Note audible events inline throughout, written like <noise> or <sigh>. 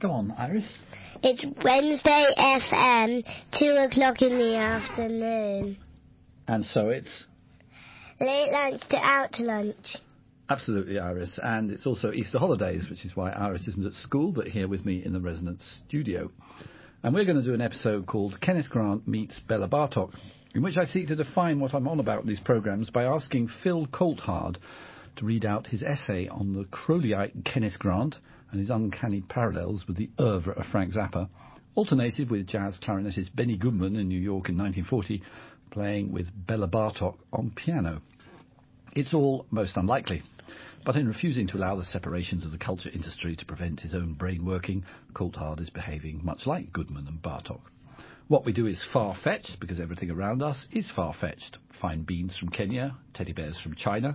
Go on, Iris. It's Wednesday FM, 2 o'clock in the afternoon. And so it's Late lunch to out to lunch. absolutely Iris. And it's also Easter holidays, which is why Iris isn't at school, but here with me in the Resonance studio. And we're going to do an episode called Kenneth Grant Meets Bela Bartok, in which I seek to define what I'm on about in these programmes by asking Phil Coulthard to read out his essay on the Crowleyite Kenneth Grant and his uncanny parallels with the oeuvre of Frank Zappa, alternated with jazz clarinetist Benny Goodman in New York in 1940, playing with Bela Bartok on piano. It's all most unlikely. But in refusing to allow the separations of the culture industry to prevent his own brain working, Coulthard is behaving much like Goodman and Bartok. What we do is far-fetched because everything around us is far-fetched. Fine beans from Kenya, teddy bears from China,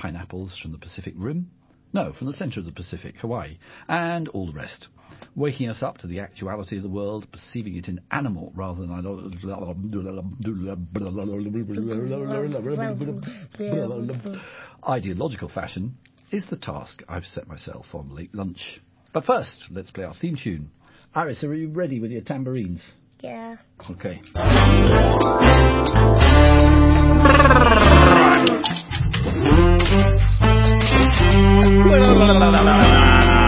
pineapples from the Pacific Rim, no, from the centre of the Pacific, Hawaii, and all the rest. Waking us up to the actuality of the world, perceiving it in animal rather than <laughs> ideological fashion is the task I've set myself on late lunch. But first, let's play our theme tune. Iris, are you ready with your tambourines? Yeah. Okay. <laughs> Bueno, la, la, la, la, la, la.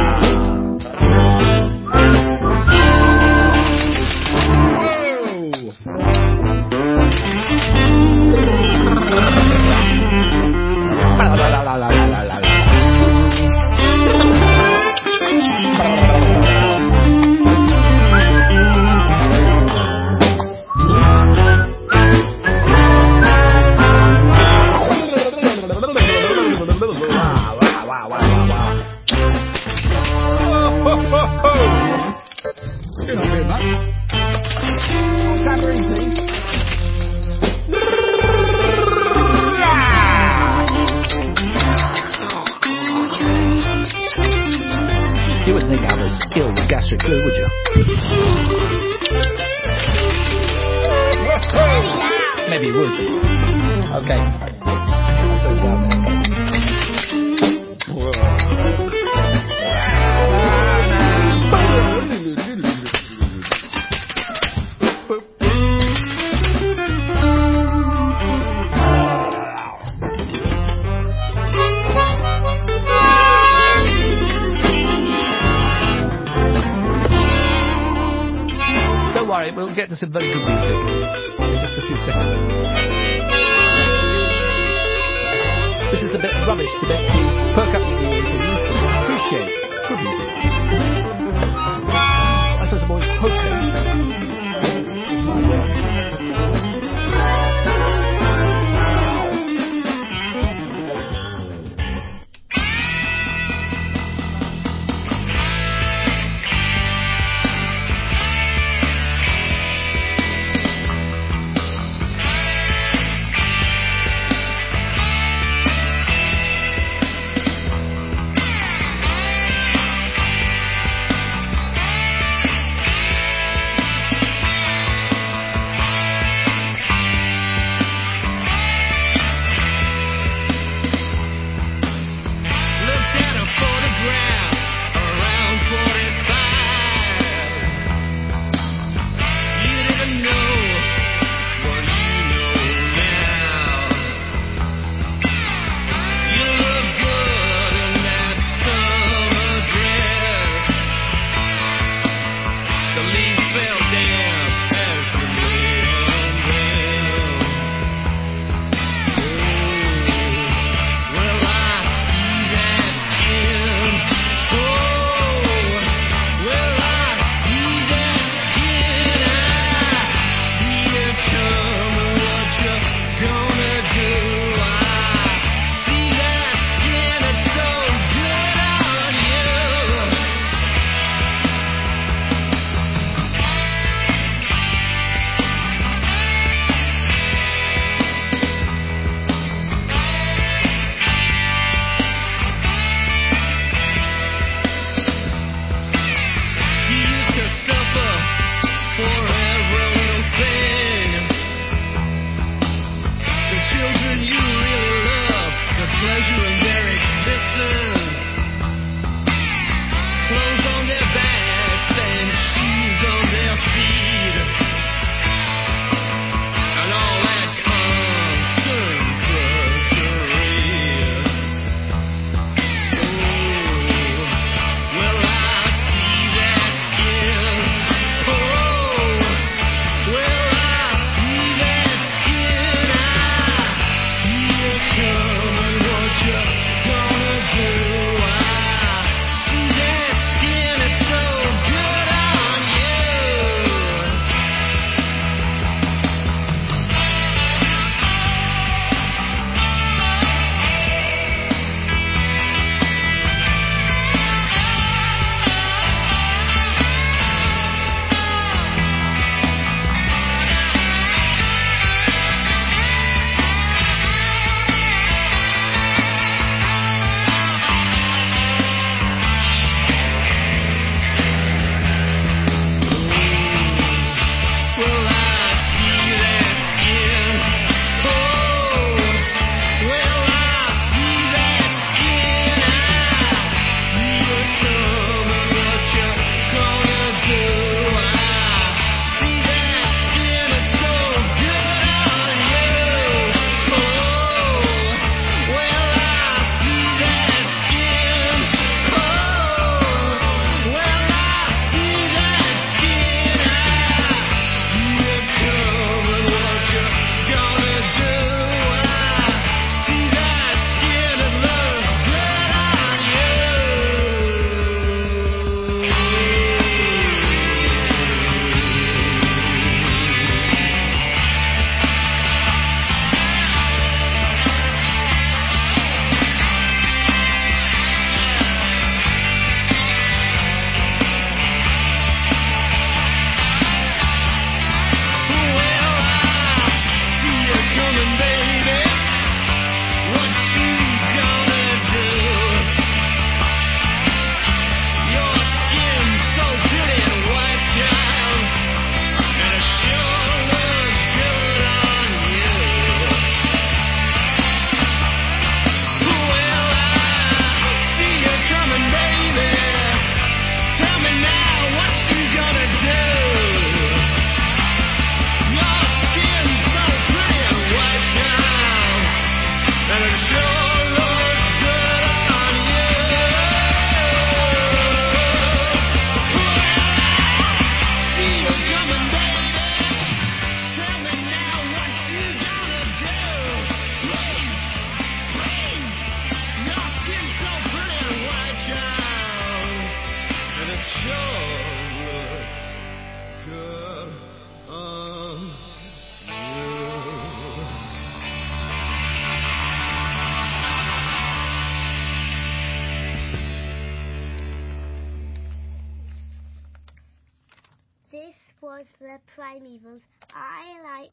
Primevals. I like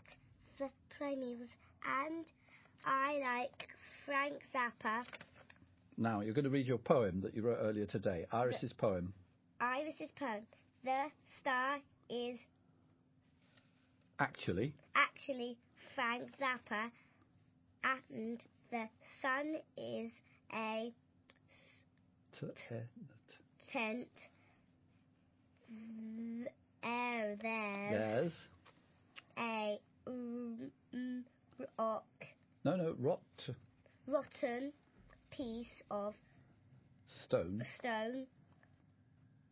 the primevals and I like Frank Zappa. Now, you're going to read your poem that you wrote earlier today, Iris's poem. Iris's poem. The star is Actually, actually Frank Zappa and the sun is a t- tent. Th- There, there's there's a rock, no, no, rot rotten piece of stone. stone.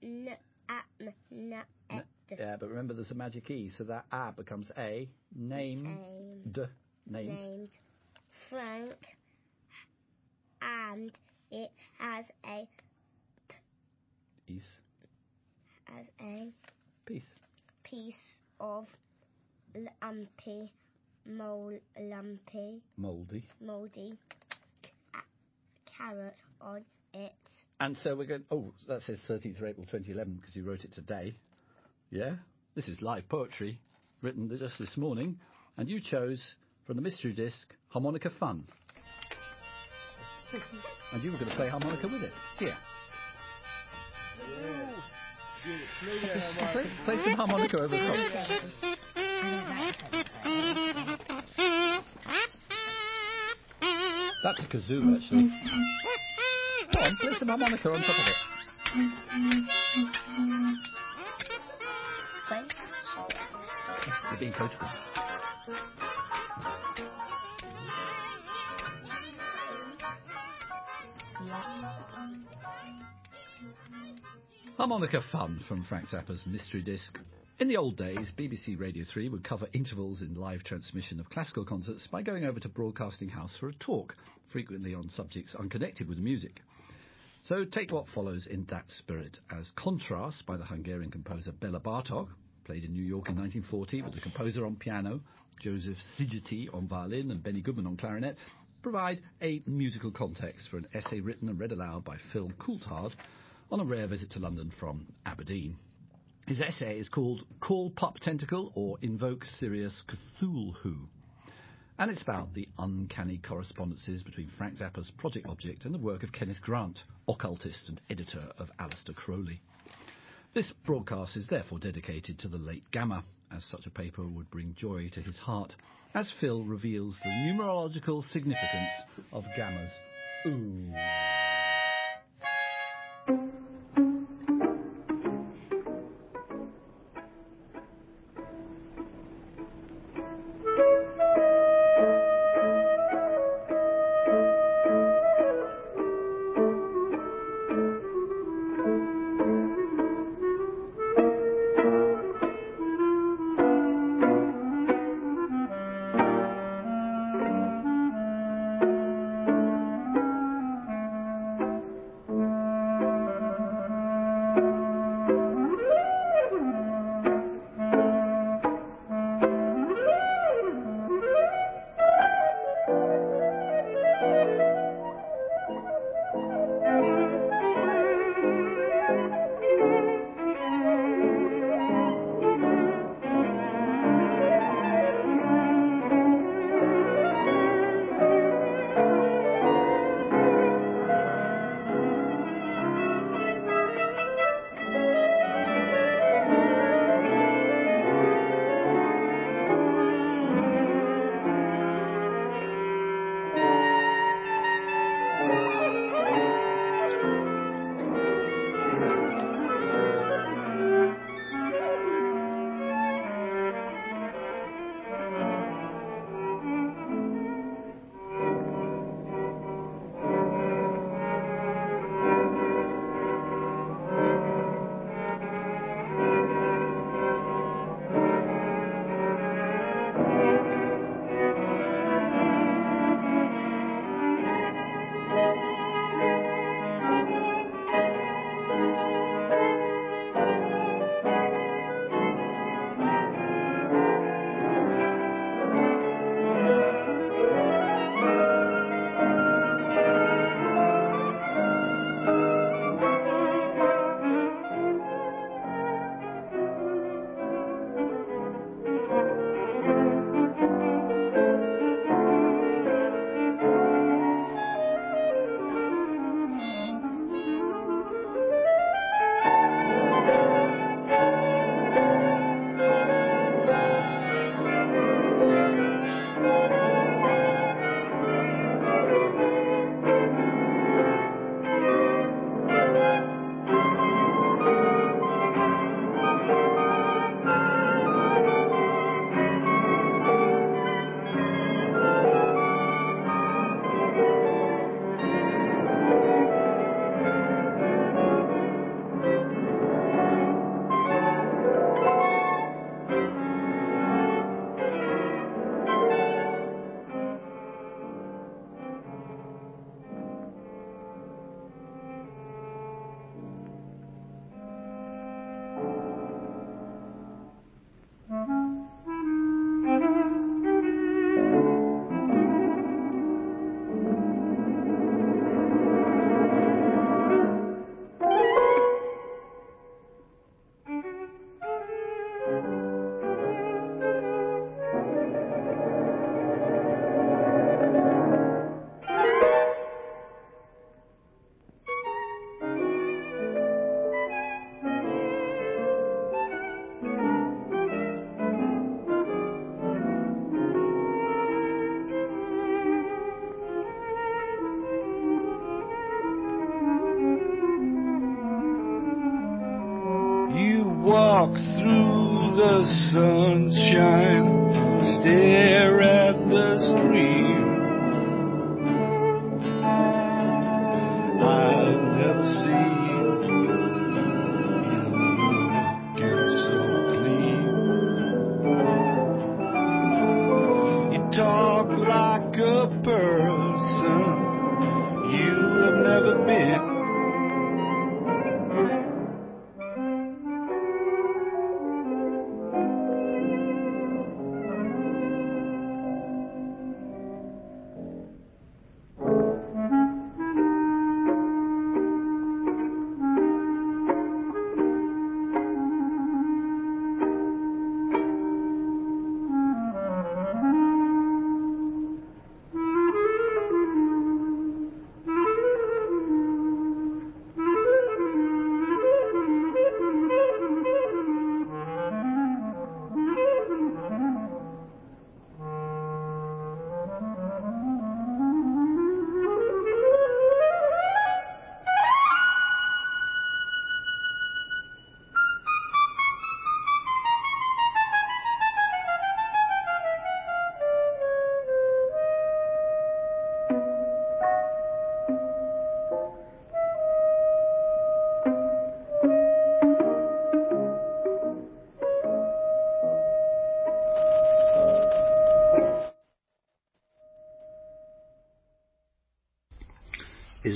N- at, n- n- N- Yeah, but remember there's a magic E, so that A becomes A. Named. named, Named. Frank, and it has a Is. has a Peace. piece of lumpy, mol, lumpy, Mouldy. mouldy carrot on it. And so we're going. Oh, that says 13th of April 2011 because you wrote it today. Yeah? This is live poetry written just this morning. And you chose from the mystery disc Harmonica Fun. <laughs> and you were going to play harmonica with it. Here. Play, play some harmonica over the. That's a kazoo, actually. Go on, play some harmonica on top of it. You're being photographed. Harmonica Fun from Frank Zappa's Mystery Disc. In the old days, BBC Radio 3 would cover intervals in live transmission of classical concerts by going over to Broadcasting House for a talk, frequently on subjects unconnected with the music. So take what follows in that spirit as Contrast by the Hungarian composer Bela Bartok, played in New York in 1940 with the composer on piano, Joseph Szigeti on violin and Benny Goodman on clarinet, provide a musical context for an essay written and read aloud by Phil Coulthard on a rare visit to London from Aberdeen. His essay is called Call Pop Tentacle or Invoke Sirius Cthulhu. And it's about the uncanny correspondences between Frank Zappa's project object and the work of Kenneth Grant, occultist and editor of Aleister Crowley. This broadcast is therefore dedicated to the late Gamma, as such a paper would bring joy to his heart, as Phil reveals the numerological significance of Gamma's ooh.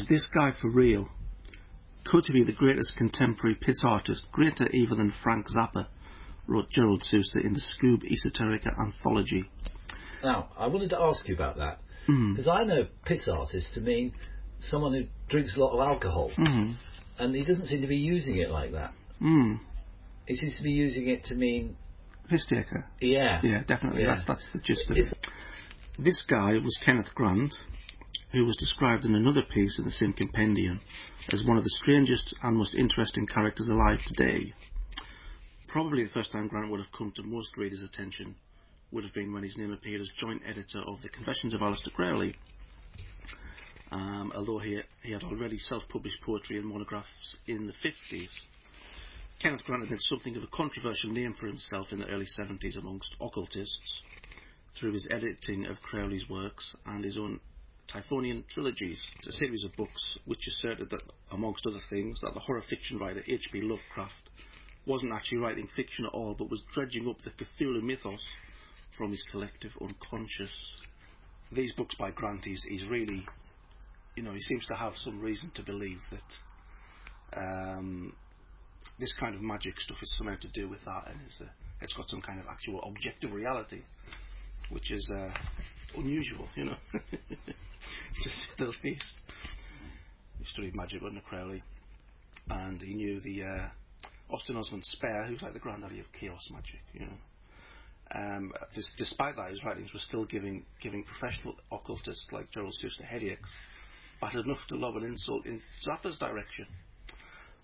Is this guy for real? Could he be the greatest contemporary piss artist, greater even than Frank Zappa? wrote Gerald Suster in the Skoob Esoterica anthology. Now, I wanted to ask you about that Mm. because I know piss artist to mean someone who drinks a lot of alcohol, Mm. and he doesn't seem to be using it like that. Mm. He seems to be using it to mean, Piss taker. yeah, Yeah, definitely. Yeah. That's that's the gist of It's- it. This guy was Kenneth Grant, who was described in another piece in the same compendium as one of the strangest and most interesting characters alive today. Probably the first time Grant would have come to most readers' attention would have been when his name appeared as joint editor of the Confessions of Aleister Crowley. Um, although he, he had already self-published poetry and monographs in the 50s. Kenneth Grant had made something of a controversial name for himself in the early 70s amongst occultists through his editing of Crowley's works and his own Typhonian trilogies. It's a series of books which asserted that, amongst other things, that the horror fiction writer H.P. Lovecraft wasn't actually writing fiction at all, but was dredging up the Cthulhu mythos from his collective unconscious. These books by Grant, he's really, you know, he seems to have some reason to believe that um, this kind of magic stuff is somehow to do with that, and it's, uh, it's got some kind of actual objective reality, which is uh, unusual, you know, say the least. He studied magic under Crowley, and he knew the uh, Austin Osman Spare, who's like the granddaddy of chaos magic, you know. Um, dis- despite that, his writings were still giving giving professional occultists like Gerald Suster headaches, but enough to lob an insult in Zappa's direction.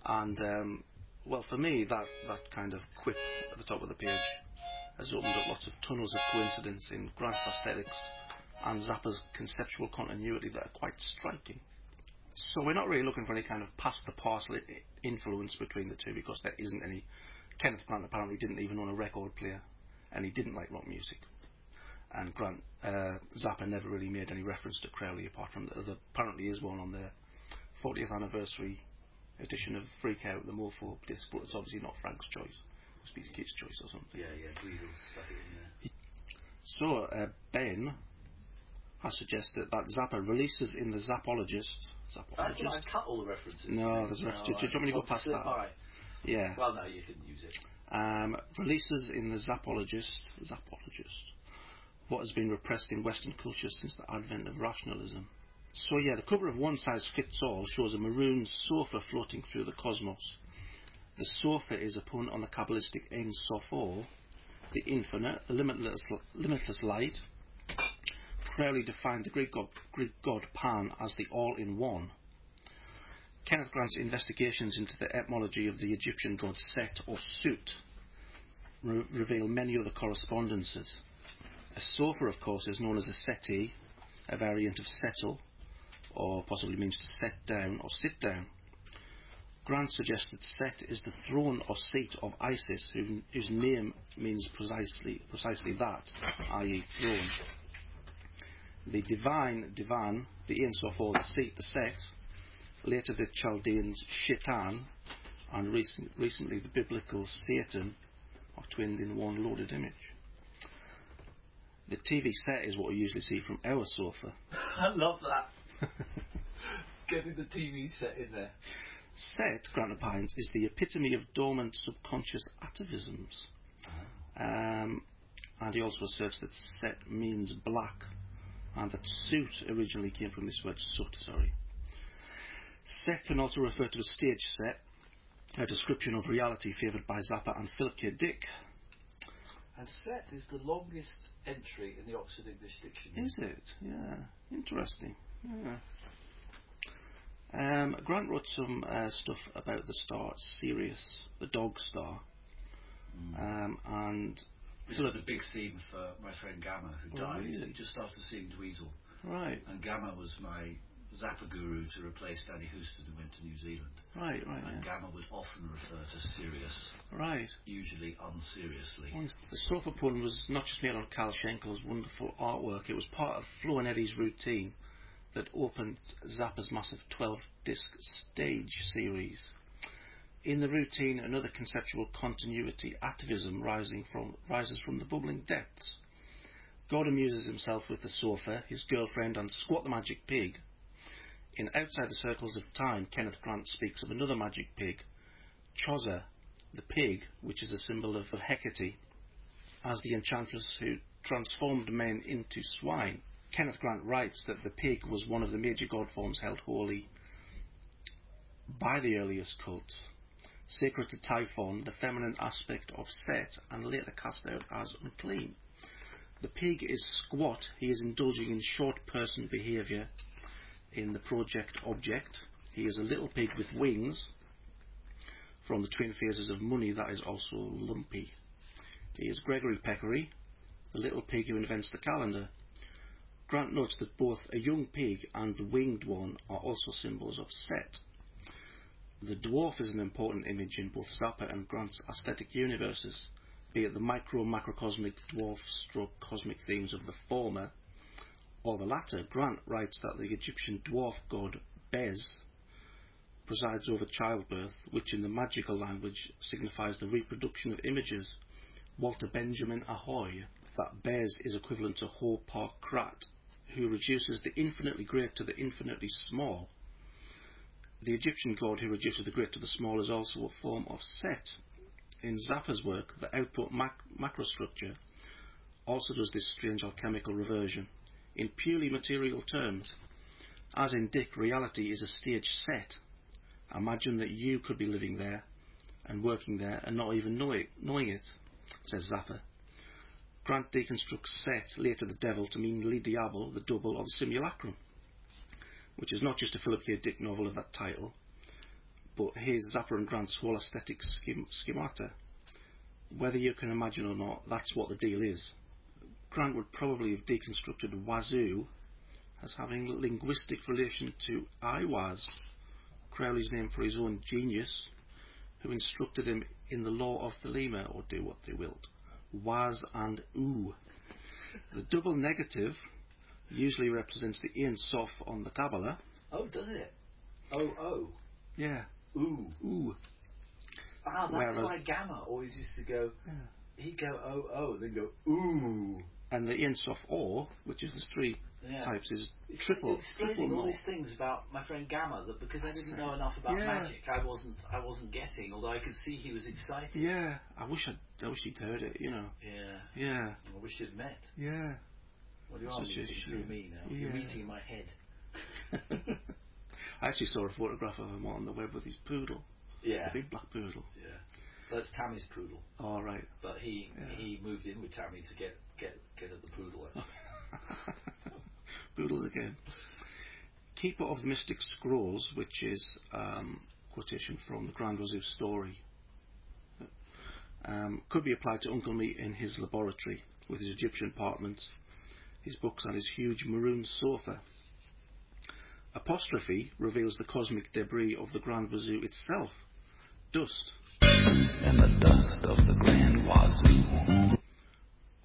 And um, well, for me, that that kind of quip at the top of the page has opened up lots of tunnels of coincidence in Grant's aesthetics and Zappa's conceptual continuity that are quite striking. So we're not really looking for any kind of past the parcel influence between the two because there isn't any. Kenneth Grant apparently didn't even own a record player, and he didn't like rock music. And Grant uh, Zappa never really made any reference to Crowley apart from the, there apparently is one on the 40th anniversary edition of Freak Out, the MOFO disc, but it's obviously not Frank's choice. Must be his kid's choice or something. yeah, yeah, Weasel stuff in there. So, uh, Ben has suggested that that Zappa releases in the Zappologist. I Zappologist? I cut all the references. No, there's references. Do you want me to go past slip that? by. Yeah. Well, no, you can use it. Um, releases in the Zappologist. Zappologist. What has been repressed in Western culture since the advent of rationalism. So yeah, the cover of One Size Fits All shows a maroon sofa floating through the cosmos. The sofa is a pun on the Kabbalistic Ein Sof the infinite, the limitless, limitless light. Crowley defined the Greek god, Greek god Pan as the all-in-one. Kenneth Grant's investigations into the etymology of the Egyptian god Set or Sut re- reveal many other correspondences. A sofa, of course, is known as a settee, a variant of settle, or possibly means to set down or sit down. Grant suggests that Set is the throne or seat of Isis, who, whose name means precisely precisely that, i.e., throne. The divine divan, the Ein Sof the seat, the Set, later the Chaldeans Shaitan, and recent, recently the biblical Satan, are twinned in one loaded image. The TV set is what we usually see from our sofa. <laughs> I love that. <laughs> Getting the TV set in there. Set, Grant opines, is the epitome of dormant subconscious atavisms. Um, and he also asserts that set means black, and that suit originally came from this word soot, sorry. Set can also refer to a stage set, a description of reality favoured by Zappa and Philip K. Dick. And set is the longest entry in the Oxford English Dictionary. Is it? Yeah. Interesting. Yeah. Um, Grant wrote some uh, stuff about the star Sirius, the dog star, um, and This was a big theme for my friend Gamma, who Oh, died really? just after seeing Dweezil. Right, And Gamma was my Zappa guru to replace Danny Houston, who went to New Zealand. right, right, And yeah. Gamma would often refer to Sirius, right. usually unseriously. The sofa pun was not just made on Cal Schenkel's wonderful artwork, it was part of Flo and Eddie's routine that opened Zappa's massive 12 disc stage series. In the routine, another conceptual continuity atavism rising from, rises from the bubbling depths. God amuses himself with the sofa, his girlfriend, and Squat the Magic Pig. In Outside the Circles of Time, Kenneth Grant speaks of another magic pig, Choza, the pig, which is a symbol of Hecate, as the enchantress who transformed men into swine. Kenneth Grant writes that the pig was one of the major god forms held holy by the earliest cults, sacred to Typhon, the feminine aspect of Set, and later cast out as unclean. The pig is squat, he is indulging in short person behaviour in the project object. He is a little pig with wings from the twin phases of money that is also lumpy. He is Gregory Peccary, the little pig who invents the calendar. Grant notes that both a young pig and the winged one are also symbols of Set. The dwarf is an important image in both Zappa and Grant's aesthetic universes, be it the micro macrocosmic dwarf stroke cosmic themes of the former, or the latter. Grant writes that the Egyptian dwarf god Bes presides over childbirth, which in the magical language signifies the reproduction of images. Walter Benjamin Ahoy, that Bes is equivalent to Hoor-paar-kraat, who reduces the infinitely great to the infinitely small. The Egyptian god who reduces the great to the small is also a form of Set. In Zappa's work, the output mac- macrostructure also does this strange alchemical reversion. In purely material terms, as in Dick, reality is a stage set. Imagine that you could be living there and working there and not even know it, knowing it, says Zappa. Grant deconstructs Set, later the devil, to mean Le Diable, the double, or the simulacrum, which is not just a Philip K. Dick novel of that title, but his Zappa and Grant's whole aesthetic schem- schemata. Whether you can imagine or not, that's what the deal is. Grant would probably have deconstructed Wazoo as having linguistic relation to I was, Crowley's name for his own genius, who instructed him in the law of Thelema, or do what they willed. Was and oo. The double negative usually represents the Ein Sof on the Kabbalah. Oh, does it? Oh, oh. Yeah. Ooh. Ooh. Ah, that's Whereas- why Gamma always used to go, Yeah. he'd go, oh, oh, and then go, ooh. And the Ein Sof or, which is the three Yeah. types, is It's triple. explaining triple all these things about my friend Gamma that because I didn't know enough about Yeah. magic, I wasn't I wasn't getting. Although I could see he was excited. Yeah. I wish I'd, I wish he'd heard it, you know. Yeah. Yeah. I wish you'd met. Yeah. Well, you It's are meeting through me now. You're meeting in my head. <laughs> I actually saw a photograph of him on the web with his poodle, Yeah. a big black poodle. Yeah. That's Tammy's poodle, All right. but he Yeah. he moved in with Tammy to get get get at the poodle. <laughs> Poodles again. Keeper of the Mystic Scrolls, which is um, quotation from the Grand Wazoo story, um, could be applied to Uncle Meat in his laboratory with his Egyptian apartments, his books, and his huge maroon sofa. Apostrophe reveals the cosmic debris of the Grand Wazoo itself. Dust. and the dust of the Grand Wazoo.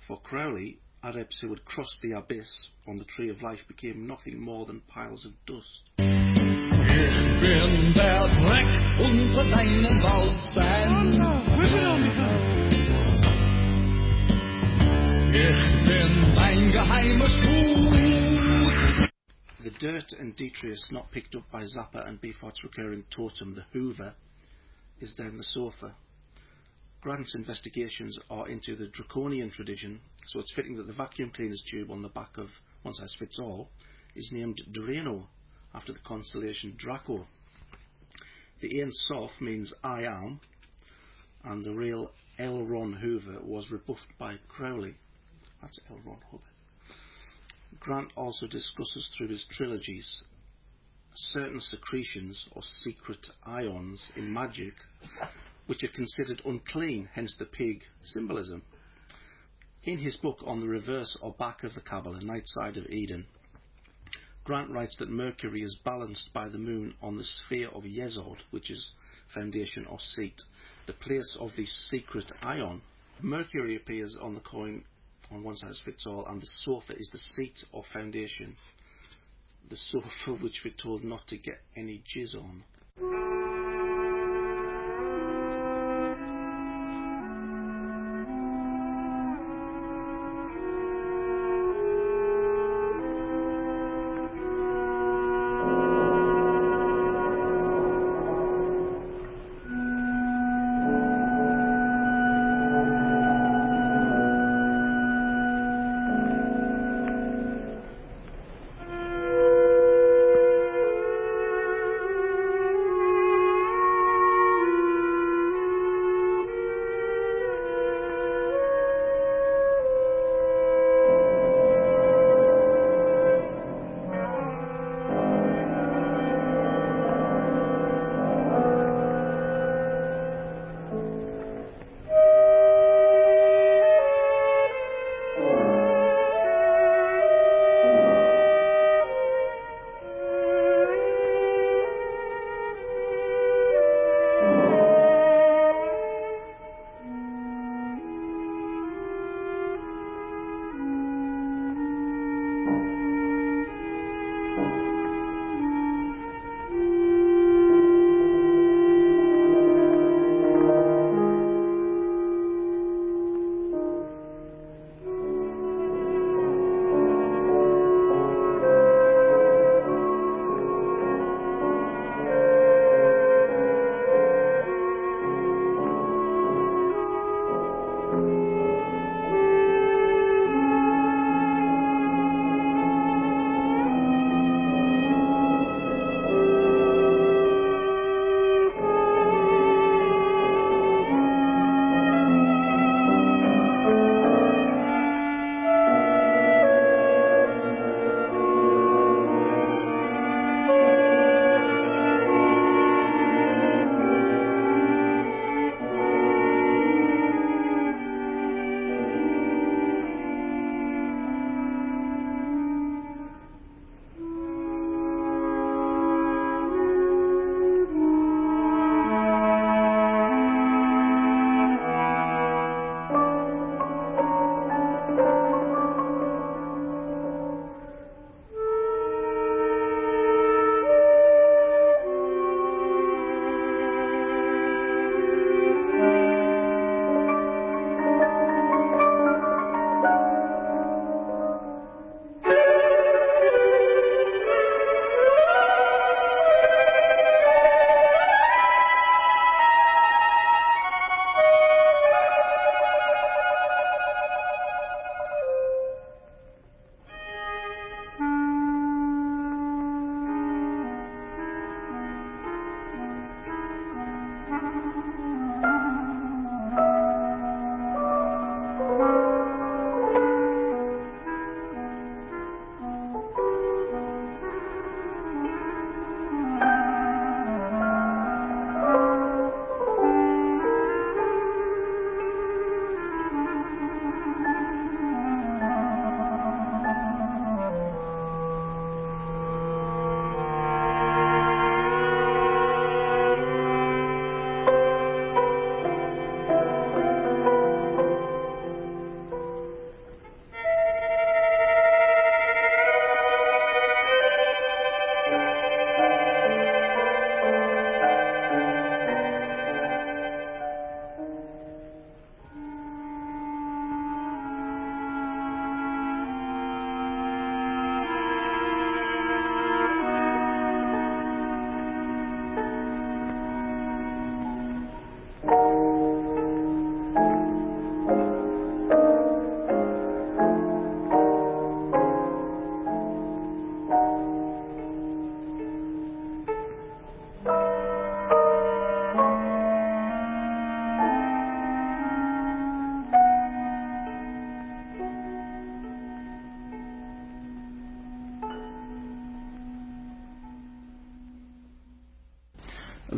For Crowley, adepts who had crossed the abyss on the Tree of Life became nothing more than piles of dust. The dirt and detritus not picked up by Zappa and Beefheart's recurring totem, the Hoover, is down the sofa. Grant's investigations are into the draconian tradition, so it's fitting that the vacuum cleaner's tube on the back of One Size Fits All is named Drano, after the constellation Draco. The Ein Sof means I am, and the real L. Ron Hoover was rebuffed by Crowley. That's L. Ron Hoover. Grant also discusses through his trilogies certain secretions or secret ions in magic which are considered unclean, hence the pig symbolism. In his book on the reverse or back of the Kabbalah, Night Side of Eden, Grant writes that Mercury is balanced by the moon on the sphere of Yesod, which is foundation or seat, the place of the secret ion. Mercury appears on the coin on one size fits all, and the sofa is the seat or foundation. The sofa <laughs> which we're told not to get any jizz on.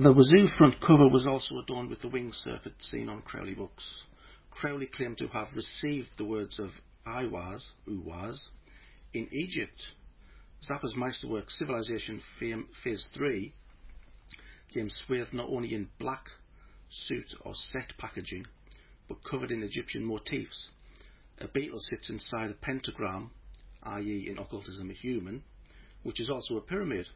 The Wazoo front cover was also adorned with the wing surfeit seen on Crowley books. Crowley claimed to have received the words of Aiwass, who was, in Egypt. Zappa's Meisterwork Civilization Fame- Phaze 3 came swathed not only in black suit or set packaging, but covered in Egyptian motifs. A beetle sits inside a pentagram, i.e., in occultism, a human, which is also a pyramid.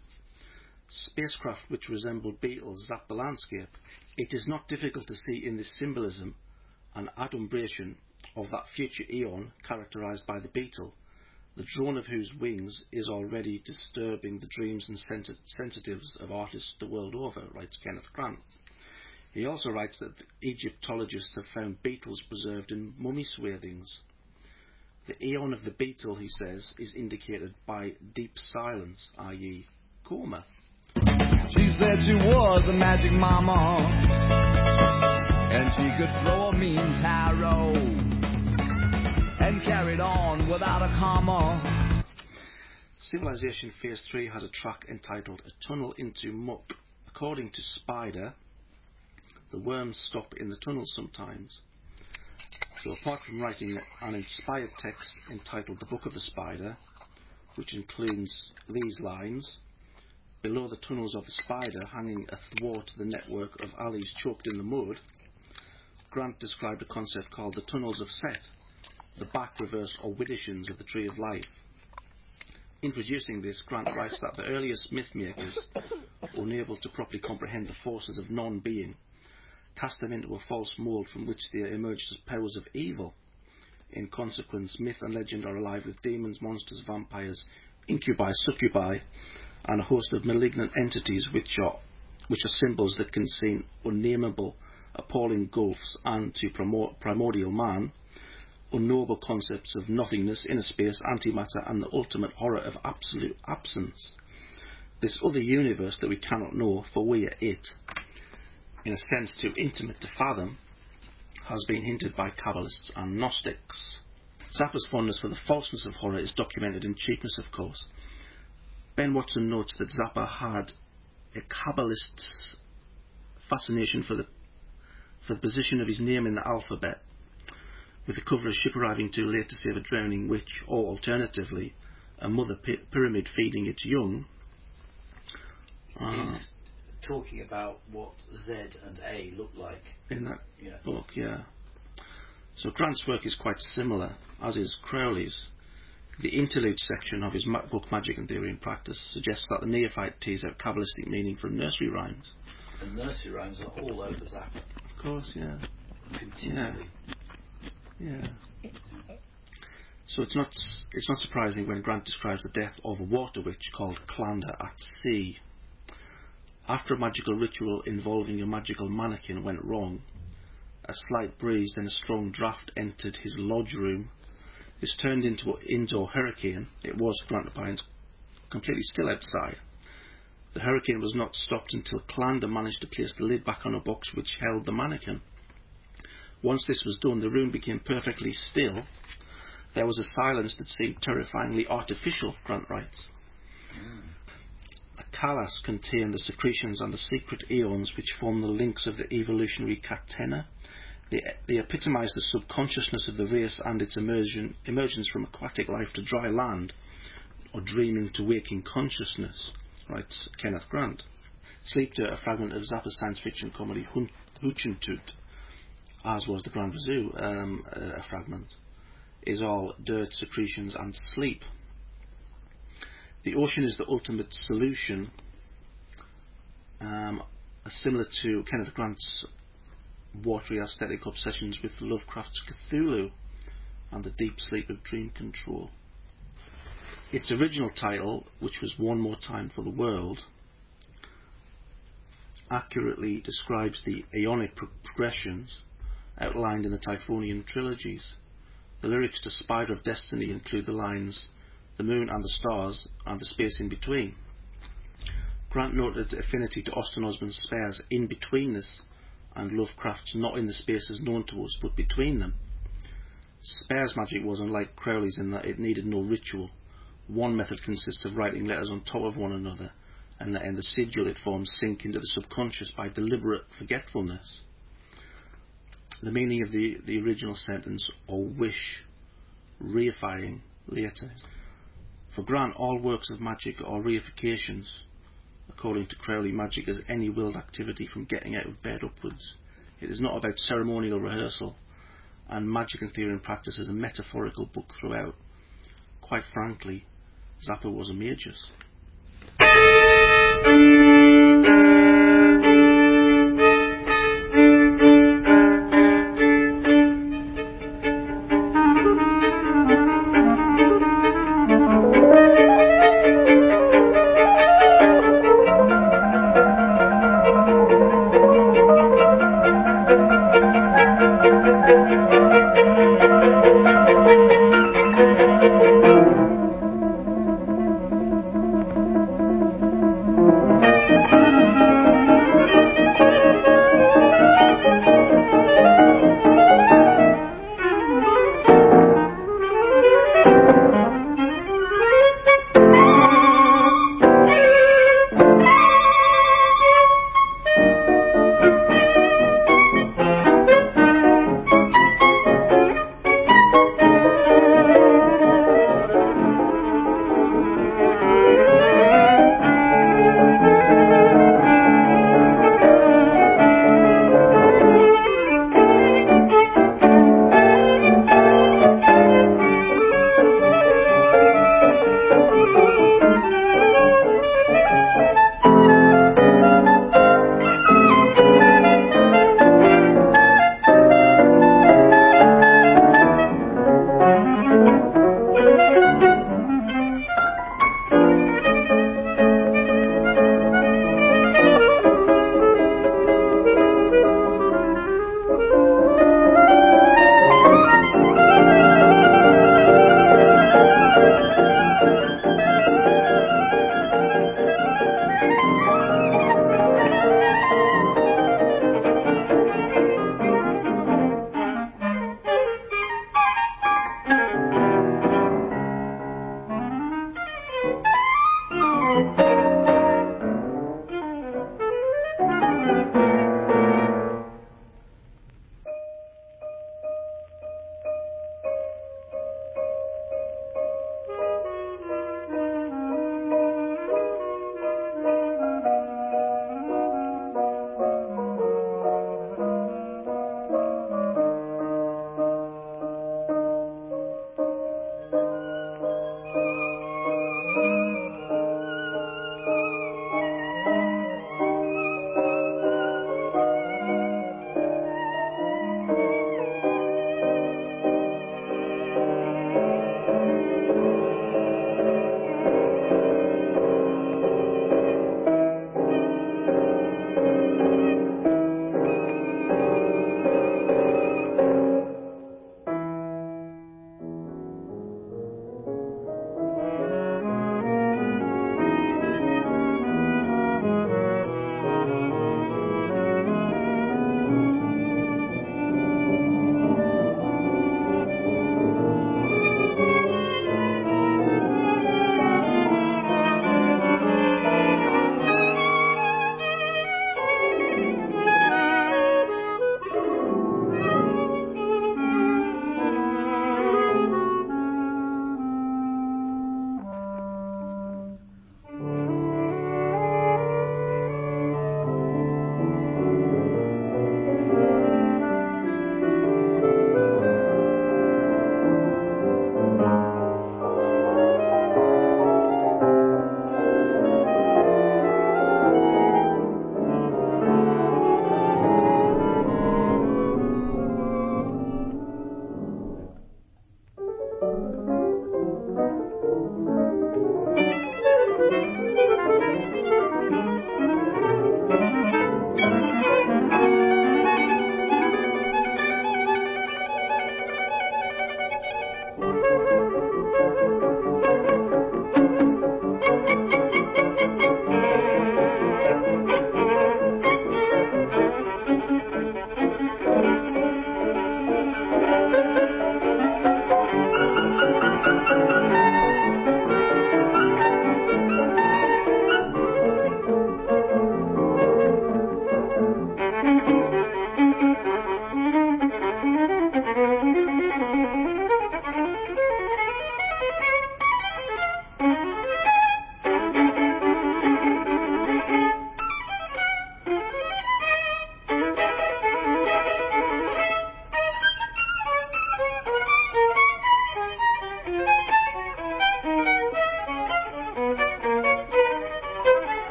Spacecraft which resemble beetles zap the landscape. It is not difficult to see in this symbolism an adumbration of that future eon characterized by the beetle, the drone of whose wings is already disturbing the dreams and senti- sensitives of artists the world over, writes Kenneth Grant. He also writes that Egyptologists have found beetles preserved in mummy swathings. The eon of the beetle, he says, is indicated by deep silence, i.e., coma. She said she was a magic mama, and she could throw a mean tarot, and carried on without a comma. Civilization Phaze 3 has a track entitled A Tunnel into Muck. According to Spider, the worms stop in the tunnel sometimes. So apart from writing an inspired text entitled The Book of the Spider, which includes these lines, below the tunnels of the spider hanging athwart the network of alleys choked in the mud, Grant described a concept called the tunnels of Set, the back, reverse, or widditions of the tree of life. Introducing this, Grant writes that the earliest myth makers, unable to properly comprehend the forces of non-being, cast them into a false mould from which they emerged as powers of evil. In consequence, myth and legend are alive with demons, monsters, vampires, incubi, succubi, and a host of malignant entities which are which are symbols that seem unnameable, appalling gulfs, and to primor- primordial man, unknowable concepts of nothingness, inner space, antimatter, and the ultimate horror of absolute absence. This other universe that we cannot know, for we are it, in a sense too intimate to fathom, has been hinted by Kabbalists and Gnostics. Zappa's fondness for the falseness of horror is documented in Cheepnis, of course. Ben Watson notes that Zappa had a Kabbalist's fascination for the for the position of his name in the alphabet, with the cover of ship arriving too late to save a drowning witch, or alternatively, a mother pi- pyramid feeding its young. Uh, He's talking about what Z and A look like. in that Yeah. book, yeah. So Grant's work is quite similar, as is Crowley's. The interlude section of his book Magic and Theory and Practice suggests that the neophyte tease out Kabbalistic meaning from nursery rhymes. And nursery rhymes are all over Zappa. Of course, yeah. Continually. Yeah. So it's not it's not surprising when Grant describes the death of a water witch called Clander at sea. After a magical ritual involving a magical mannequin went wrong, a slight breeze then a strong draft entered his lodge room. This turned into an indoor hurricane. It was, Grant opines, completely still outside. The hurricane was not stopped until Clander managed to place the lid back on a box which held the mannequin. Once this was done, the room became perfectly still. There was a silence that seemed terrifyingly artificial, Grant writes. The Kalas contained the secretions and the secret eons which form the links of the evolutionary catena. They, they epitomize the subconsciousness of the race and its emergence, emergence from aquatic life to dry land, or dreaming to waking consciousness, writes Kenneth Grant. Sleep Dirt, a fragment of Zappa's science fiction comedy Hunchentoot, as was the Grand Wazoo, um, a a fragment, is all dirt, secretions, and sleep. The ocean is the ultimate solution, um, similar to Kenneth Grant's watery aesthetic obsessions with Lovecraft's Cthulhu and the deep sleep of dream control. Its original title, which was One More Time for the World, accurately describes the aeonic pro- progressions outlined in the Typhonian trilogies. The lyrics to Spider of Destiny include the lines, the moon and the stars, and the space in between. Grant noted affinity to Austin Osman Spare's in-betweenness and Lovecraft's not in the spaces known to us, but between them. Spare's magic was unlike Crowley's in that it needed no ritual. One method consists of writing letters on top of one another, and the, the sigil it forms sink into the subconscious by deliberate forgetfulness. The meaning of the, the original sentence, or wish, reifying later. For Grant, all works of magic are reifications. According to Crowley, magic is any willed activity from getting out of bed upwards. It is not about ceremonial rehearsal, and Magic and Theory and Practice is a metaphorical book throughout. Quite frankly, Zappa was a magus.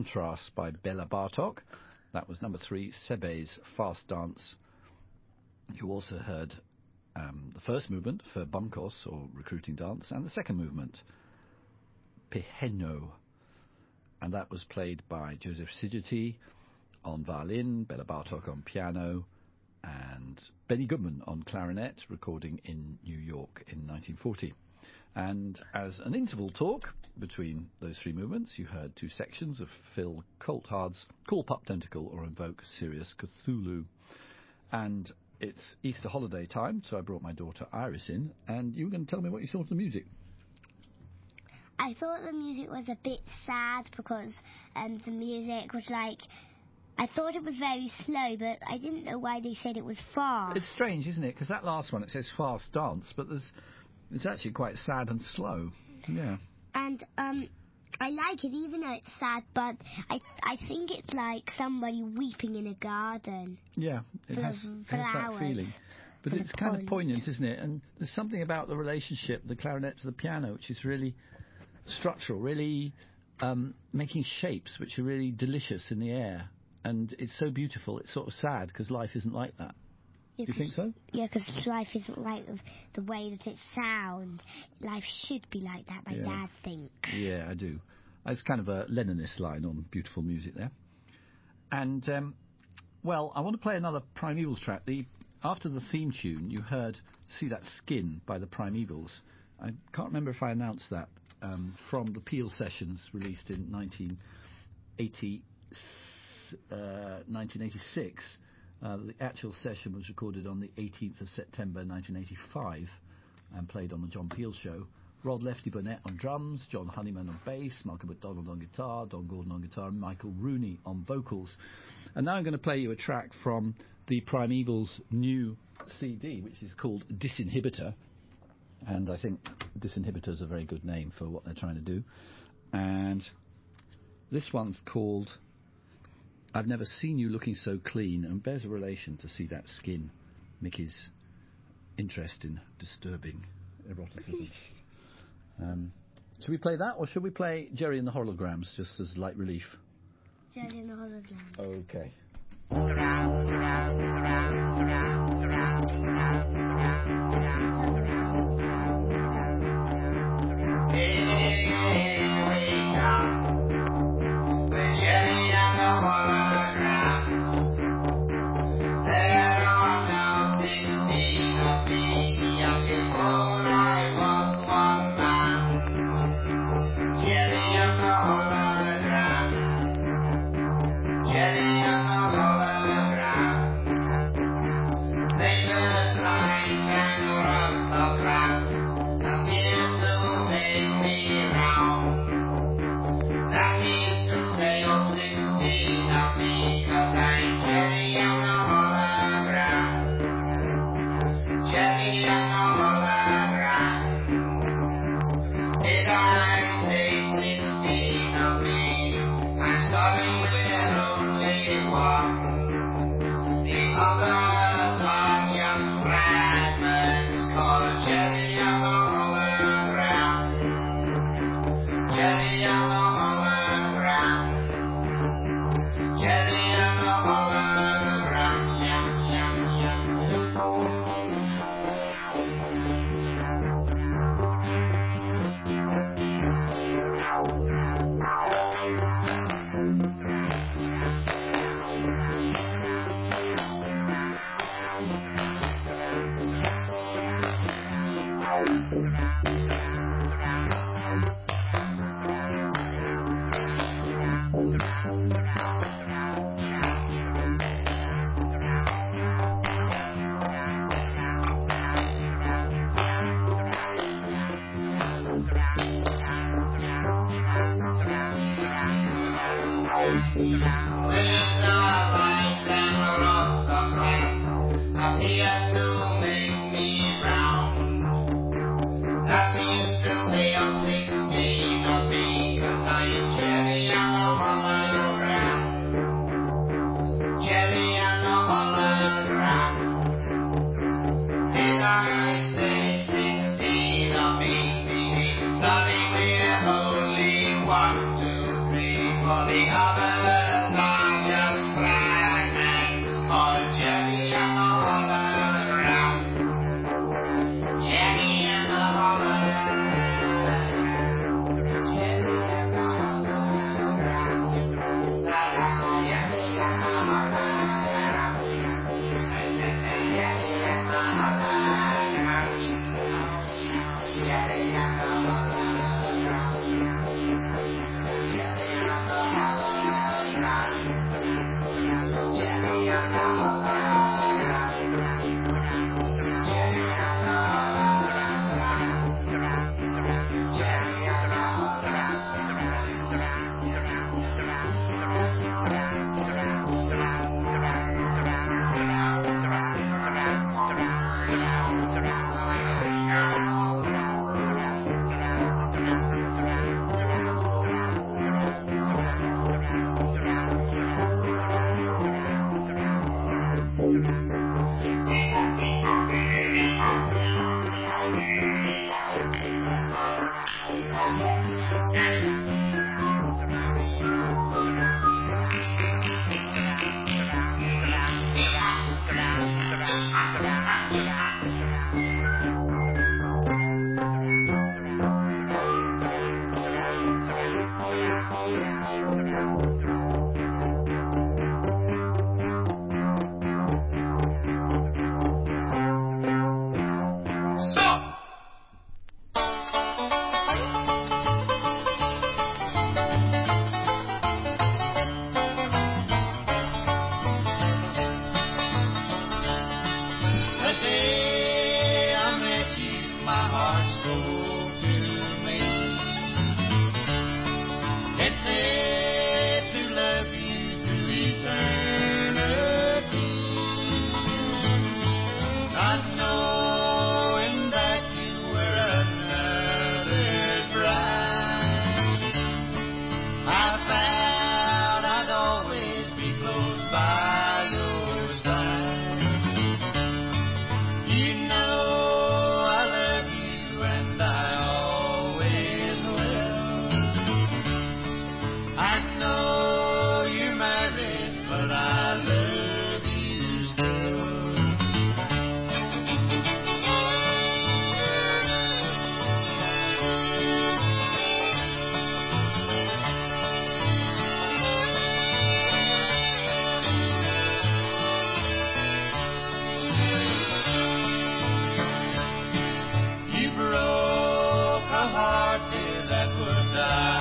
Contrast by Bela Bartok. That was number three, Sebes Fast Dance. You also heard um, the first movement Verbunkos, or Recruiting Dance, and the second movement, Piheno. And that was played by Joseph Szigeti on violin, Bela Bartok on piano, and Benny Goodman on clarinet, recording in New York in 1940. And as an interval talk between those three movements, you heard two sections of Phil Coulthard's Call Pup Tentacle or Invoke Sirius Cthulhu. And it's Easter holiday time, so I brought my daughter Iris in, and you were going to tell me what you thought of the music. I thought the music was a bit sad because um, the music was like. I thought it was very slow, but I didn't know why they said it was fast. It's strange, isn't it? Because that last one it says fast dance, but there's it's actually quite sad and slow. Yeah. and um, I like it even though it's sad, but I I think it's like somebody weeping in a garden. Yeah, it has, it has that feeling. But it's kind of poignant, isn't it? And there's something about the relationship, the clarinet to the piano, which is really structural, really um, making shapes which are really delicious in the air. And it's so beautiful. It's sort of sad because life isn't like that. Yeah, Do you think so? Yeah, because life isn't like the, the way that it sounds. Life should be like that. My Yeah. dad thinks. Yeah, I do. It's kind of a Leninist line on beautiful music there. And, um, well, I want to play another Primevals track. The, after the theme tune, you heard See That Skin by the Primevals. I can't remember if I announced that um, from the Peel sessions released in 1980, uh, 1986. Uh, the actual session was recorded on the 18th of September 1985 and played on the John Peel show. Rod Lefty Burnett on drums, John Honeyman on bass, Malcolm McDonald on guitar, Don Gordon on guitar, and Michael Rooney on vocals. And now I'm going to play you a track from the Primevals' new CD, which is called Disinhibitor. And I think Disinhibitor is a very good name for what they're trying to do. And this one's called I've Never Seen You Looking So Clean and bears a relation to See That Skin, Mickey's interest in disturbing eroticism. <laughs> Um, should we play that, or should we play Jerry and the Holograms just as light relief? Judge in the hologram. Okay. Broke a heart that would die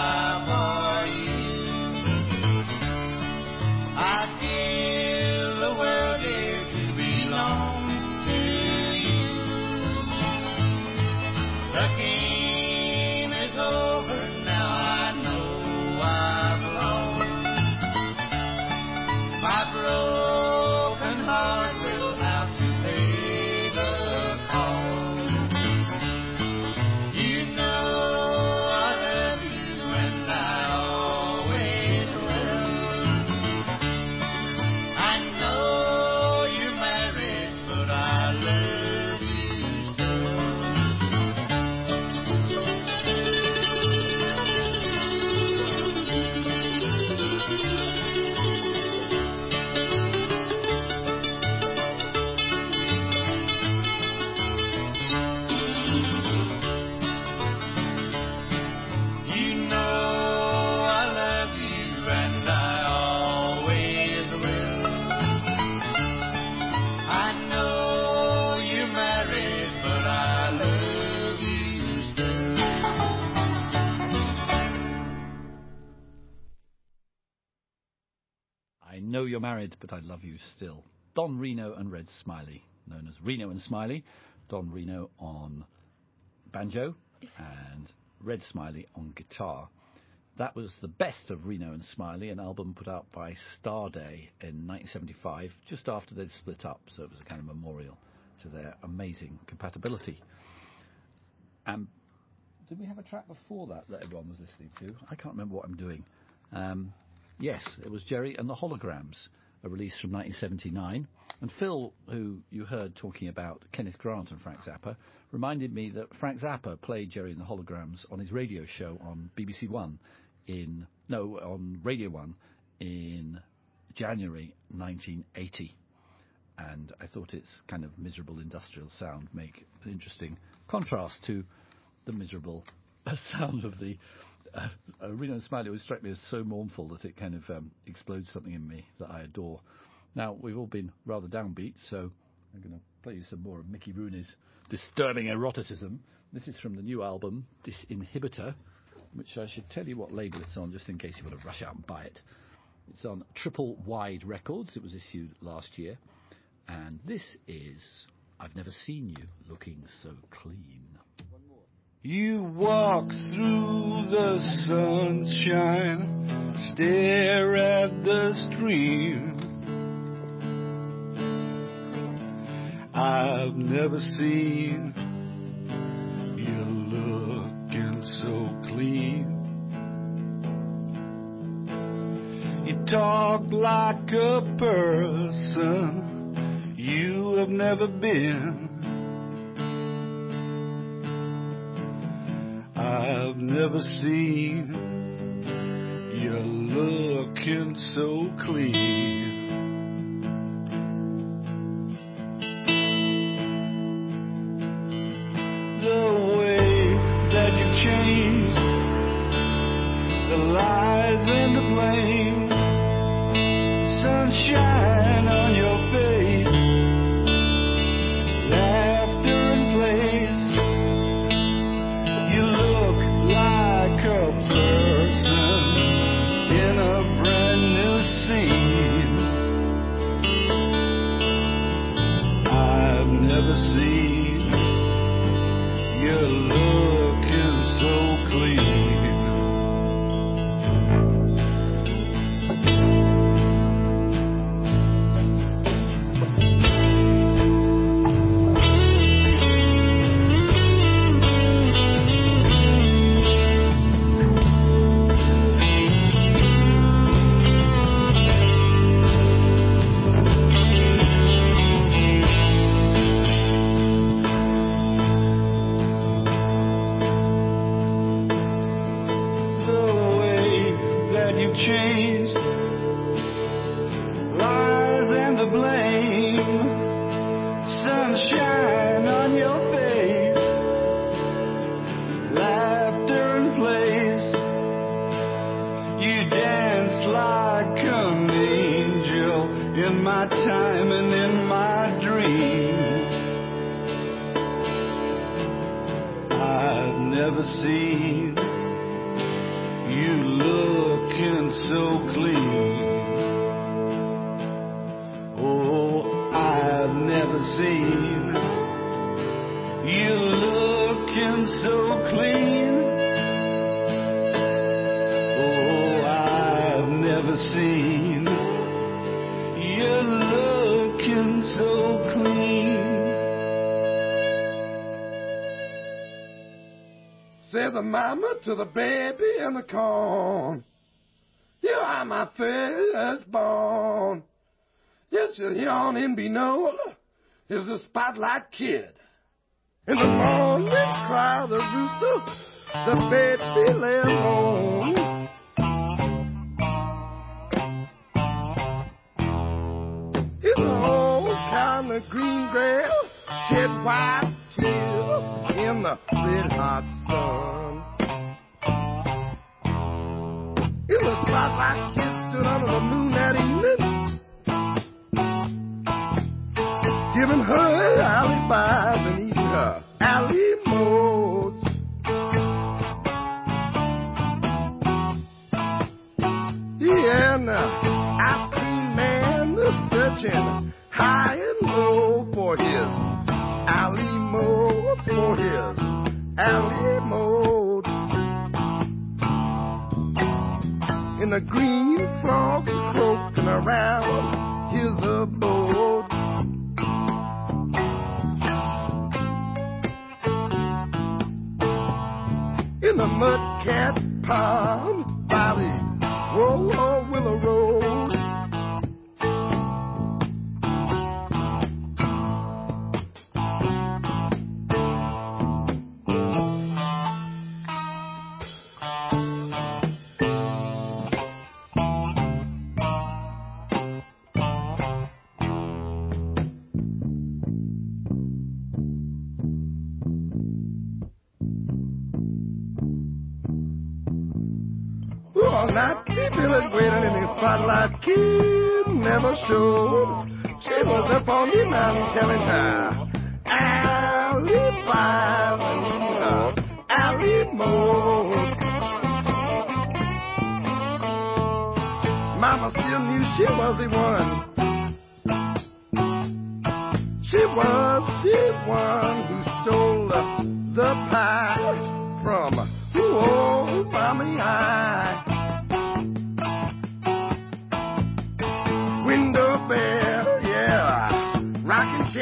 you're married, but I love you still. Don Reno and Red Smiley, known as Reno and Smiley. Don Reno on banjo and Red Smiley on guitar. That was the best of Reno and Smiley, an album put out by Starday in 1975, just after they'd split up, so it was a kind of memorial to their amazing compatibility. And did we have a track before that that everyone was listening to? I can't remember what I'm doing. Um, yes, it was Jerry and the Holograms, a release from 1979. And Phil, who you heard talking about Kenneth Grant and Frank Zappa, reminded me that Frank Zappa played Jerry and the Holograms on his radio show on BBC One in no on Radio One in January 1980 and I thought its kind of miserable industrial sound make an interesting contrast to the miserable <laughs> sound of the uh, Reno Smiley always struck me as so mournful that it kind of um, explodes something in me that I adore. Now we've all been rather downbeat, so I'm going to play you some more of Mickey Rooney's disturbing eroticism. This is from the new album Disinhibitor, which I should tell you what label it's on, just in case you want to rush out and buy it. It's on Triple Wide Records. It was issued last year. And this is I've Never Seen You Looking So Clean. You walk through the sunshine, stare at the stream. I've never seen you looking so clean. You talk like a person you've never been. I've never seen you looking so clean. The mama to the baby in the corn. You are my firstborn. Yet your yawning Binola is the spotlight kid. In the morning cry the rooster, the baby lay alone. In the old kind of green grass, shed white tears in the red hot sun. The spotlight, kids stood under the moon that evening, giving her alibis and eating her alley modes. Yeah, now, ice cream man searching high and low for his alley modes, for his alley the green frogs croaking around his abode. In the mud cat pond her alley mode. Mama still knew she was the one. She was the one who stole the pie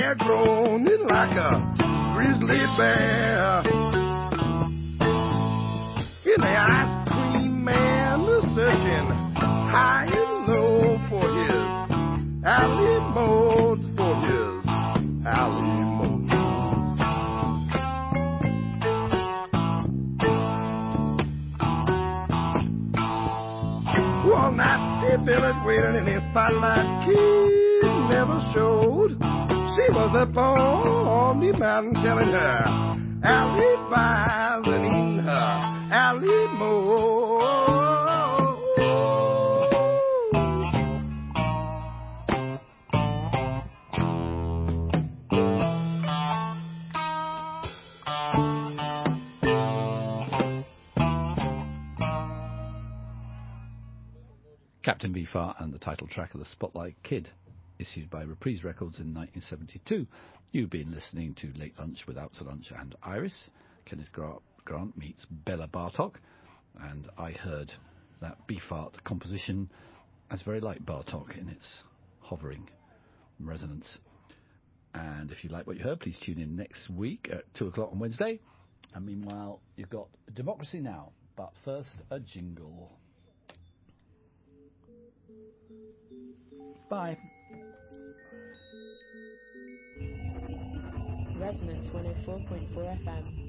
hair grown like a grizzly bear. In the ice cream man is searching high and low for his alley modes, for his alley modes. One night, he fell waiting in his spotlight, key never showed. Was on the mountain telling her. Alibis and eating her. Alimo. Captain Beefheart and the title track of The Spotlight Kid, issued by Reprise Records in 1972. You've been listening to Late Lunch with Out to Lunch and Iris. Kenneth Grant meets Bela Bartok, and I heard that Beefheart composition as very like Bartok in its hovering resonance. And if you like what you heard, please tune in next week at 2 o'clock on Wednesday. And meanwhile, you've got Democracy Now! But first, a jingle. Bye. Resonance 104.4 FM.